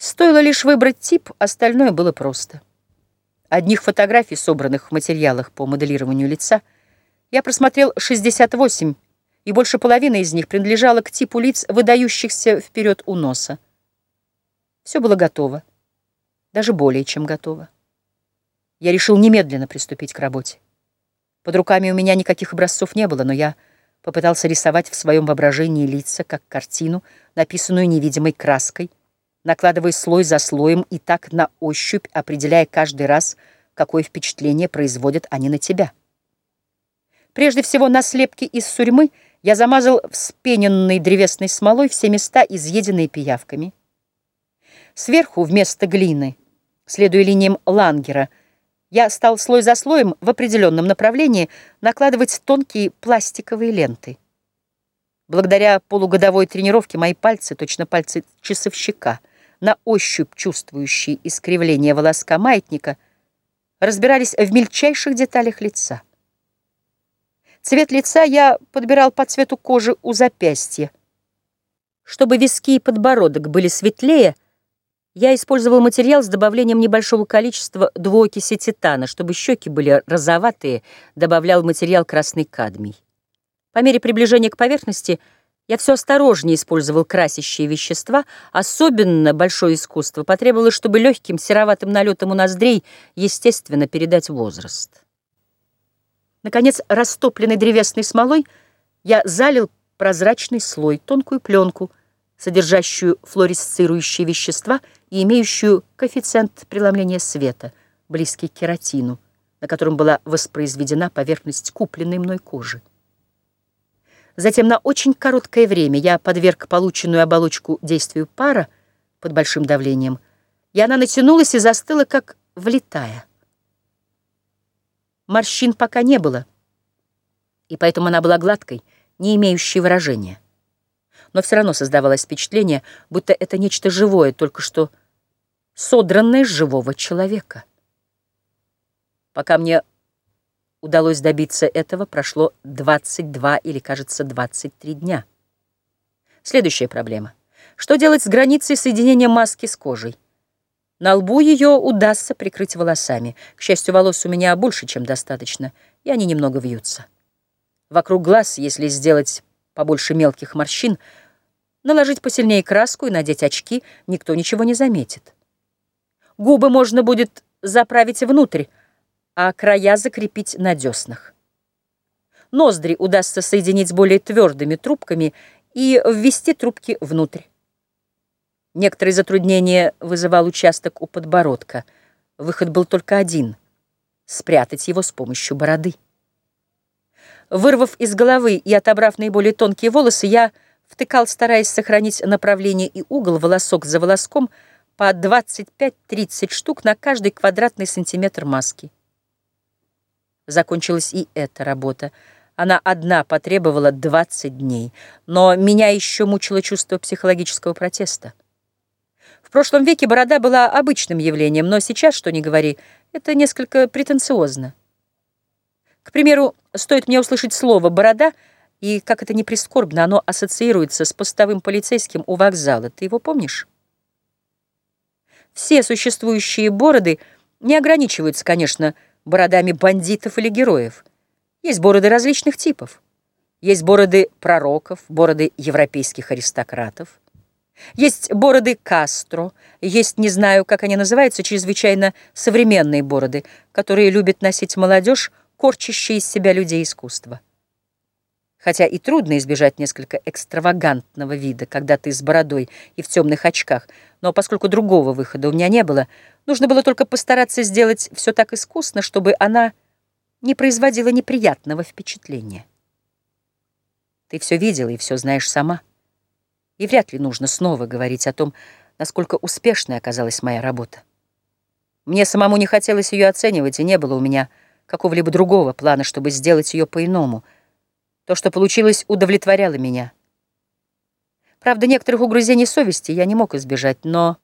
Стоило лишь выбрать тип, остальное было просто. Одних фотографий, собранных в материалах по моделированию лица, я просмотрел 68, и больше половины из них принадлежало к типу лиц, выдающихся вперед у носа. Все было готово, даже более чем готово. Я решил немедленно приступить к работе. Под руками у меня никаких образцов не было, но я попытался рисовать в своем воображении лица, как картину, написанную невидимой краской, накладывая слой за слоем и так на ощупь, определяя каждый раз, какое впечатление производят они на тебя. Прежде всего на слепке из сурьмы я замазал вспененной древесной смолой все места, изъеденные пиявками. Сверху вместо глины, следуя линиям лангера, я стал слой за слоем в определенном направлении накладывать тонкие пластиковые ленты. Благодаря полугодовой тренировке мои пальцы, точно пальцы часовщика, на ощупь чувствующие искривление волоска маятника, разбирались в мельчайших деталях лица. Цвет лица я подбирал по цвету кожи у запястья. Чтобы виски и подбородок были светлее, я использовал материал с добавлением небольшого количества двуокиси титана. Чтобы щеки были розоватые, добавлял материал красный кадмий. По мере приближения к поверхности я все осторожнее использовал красящие вещества. Особенно большое искусство потребовалось, чтобы легким сероватым налетом у ноздрей естественно передать возраст. Наконец, растопленной древесной смолой я залил прозрачный слой, тонкую пленку, содержащую флуоресцирующие вещества и имеющую коэффициент преломления света, близкий к кератину, на котором была воспроизведена поверхность купленной мной кожи. Затем на очень короткое время я подверг полученную оболочку действию пара под большим давлением, и она натянулась и застыла, как влетая. Морщин пока не было, и поэтому она была гладкой, не имеющей выражения. Но все равно создавалось впечатление, будто это нечто живое, только что содранное с живого человека. Пока мне удалось добиться этого, прошло 22 или, кажется, 23 дня. Следующая проблема. Что делать с границей соединения маски с кожей? На лбу ее удастся прикрыть волосами. К счастью, волос у меня больше, чем достаточно, и они немного вьются. Вокруг глаз, если сделать побольше мелких морщин, наложить посильнее краску и надеть очки, никто ничего не заметит. Губы можно будет заправить внутрь, а края закрепить на деснах. Ноздри удастся соединить с более твердыми трубками и ввести трубки внутрь. Некоторые затруднения вызывал участок у подбородка. Выход был только один — спрятать его с помощью бороды. Вырвав из головы и отобрав наиболее тонкие волосы, я втыкал, стараясь сохранить направление и угол, волосок за волоском, по 25-30 штук на каждый квадратный сантиметр маски. Закончилась и эта работа. Она одна потребовала 20 дней, но меня еще мучило чувство психологического протеста. В прошлом веке борода была обычным явлением, но сейчас, что ни говори, это несколько претенциозно. К примеру, стоит мне услышать слово «борода», и, как это ни прискорбно, оно ассоциируется с постовым полицейским у вокзала. Ты его помнишь? Все существующие бороды не ограничиваются, конечно, бородами бандитов или героев. Есть бороды различных типов. Есть бороды пророков, бороды европейских аристократов. Есть бороды Кастро, есть, не знаю, как они называются, чрезвычайно современные бороды, которые любит носить молодежь, корчащие из себя людей искусства. Хотя и трудно избежать несколько экстравагантного вида, когда ты с бородой и в темных очках, но поскольку другого выхода у меня не было, нужно было только постараться сделать все так искусно, чтобы она не производила неприятного впечатления. Ты все видела и все знаешь сама. И вряд ли нужно снова говорить о том, насколько успешной оказалась моя работа. Мне самому не хотелось ее оценивать, и не было у меня какого-либо другого плана, чтобы сделать ее по-иному. То, что получилось, удовлетворяло меня. Правда, некоторых угрызений совести я не мог избежать, но...